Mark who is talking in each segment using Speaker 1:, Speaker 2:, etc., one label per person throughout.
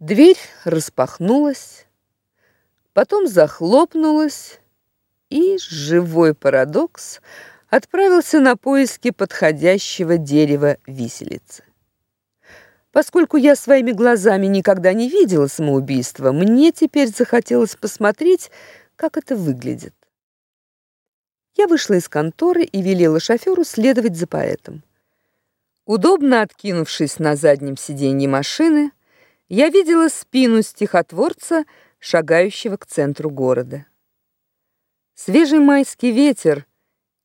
Speaker 1: Дверь распахнулась, потом захлопнулась, и живой парадокс отправился на поиски подходящего дерева виселицы. Поскольку я своими глазами никогда не видела самоубийства, мне теперь захотелось посмотреть, как это выглядит. Я вышла из конторы и велела шофёру следовать за поэтом. Удобно откинувшись на заднем сиденье машины, я видела спину стихотворца, шагающего к центру города. Свежий майский ветер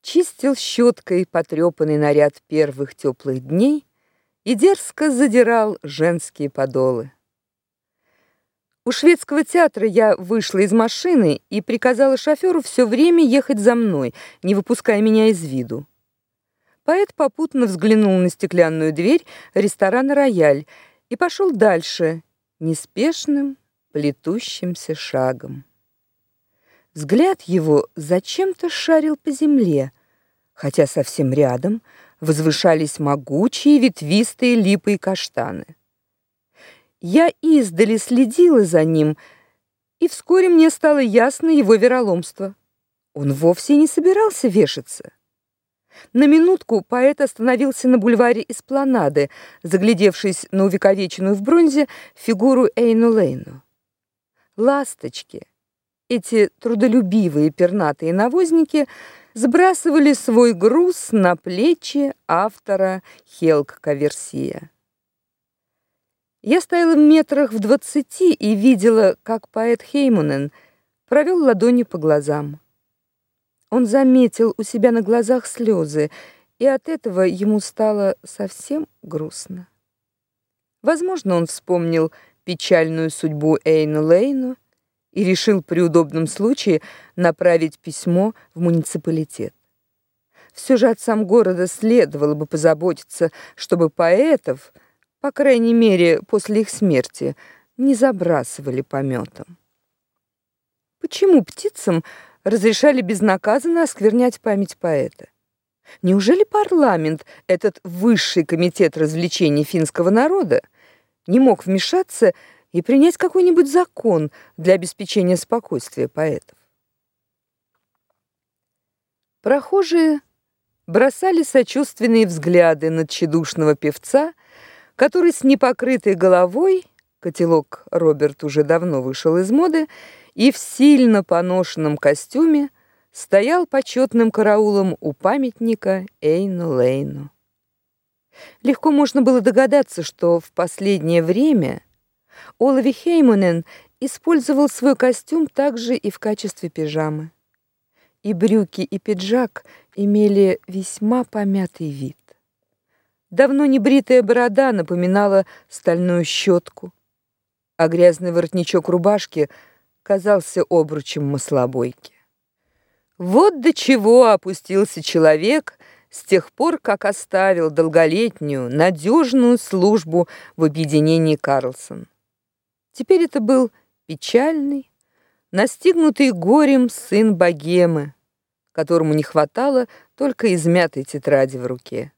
Speaker 1: чистил щеткой потрепанный наряд первых теплых дней и дерзко задирал женские подолы. У шведского театра я вышла из машины и приказала шофёру все время ехать за мной, не выпуская меня из виду. Поэт попутно взглянул на стеклянную дверь ресторана Рояль и пошел дальше, неспешным, плетущимся шагом. Взгляд его зачем-то шарил по земле, хотя совсем рядом возвышались могучие ветвистые липы и каштаны. Я издали следила за ним, и вскоре мне стало ясно его вероломство. Он вовсе не собирался вешаться. На минутку поэт остановился на бульваре Эспланады, заглядевшись на увековеченную в бронзе фигуру Эйну Лейну. Ласточки, эти трудолюбивые пернатые навозники, сбрасывали свой груз на плечи автора Хелк Каверсия. Я стояла в метрах в двадцати и видела, как поэт Хеймунен провел ладонью по глазам. Он заметил у себя на глазах слезы, и от этого ему стало совсем грустно. Возможно, он вспомнил печальную судьбу Эйну Лейну и решил при удобном случае направить письмо в муниципалитет. Все же отцам города следовало бы позаботиться, чтобы поэтов, по крайней мере, после их смерти, не забрасывали пометом. Почему птицам разрешали безнаказанно осквернять память поэта. Неужели парламент, этот высший комитет развлечений финского народа, не мог вмешаться и принять какой-нибудь закон для обеспечения спокойствия поэтов? Прохожие бросали сочувственные взгляды на тщедушного певца, который с непокрытой головой, котелок Роберт уже давно вышел из моды, и в сильно поношенном костюме стоял почетным караулом у памятника Эйну Лейну. Легко можно было догадаться, что в последнее время Олави Хеймунен использовал свой костюм также и в качестве пижамы. И брюки, и пиджак имели весьма помятый вид. Давно не бритая борода напоминала стальную щетку, а грязный воротничок рубашки – казался обручем маслобойки. Вот до чего опустился человек с тех пор, как оставил долголетнюю, надежную службу в объединении Карлсон. Теперь это был печальный, настигнутый горем сын богемы, которому не хватало только измятой тетради в руке.